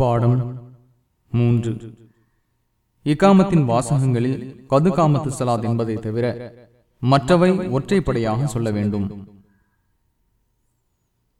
பாடம் மூன்று. இக்காமத்தின் வாசகங்களில் கதுகாமத்து சலாத் என்பதை தவிர மற்றவை ஒற்றைப்படையாக சொல்ல வேண்டும்.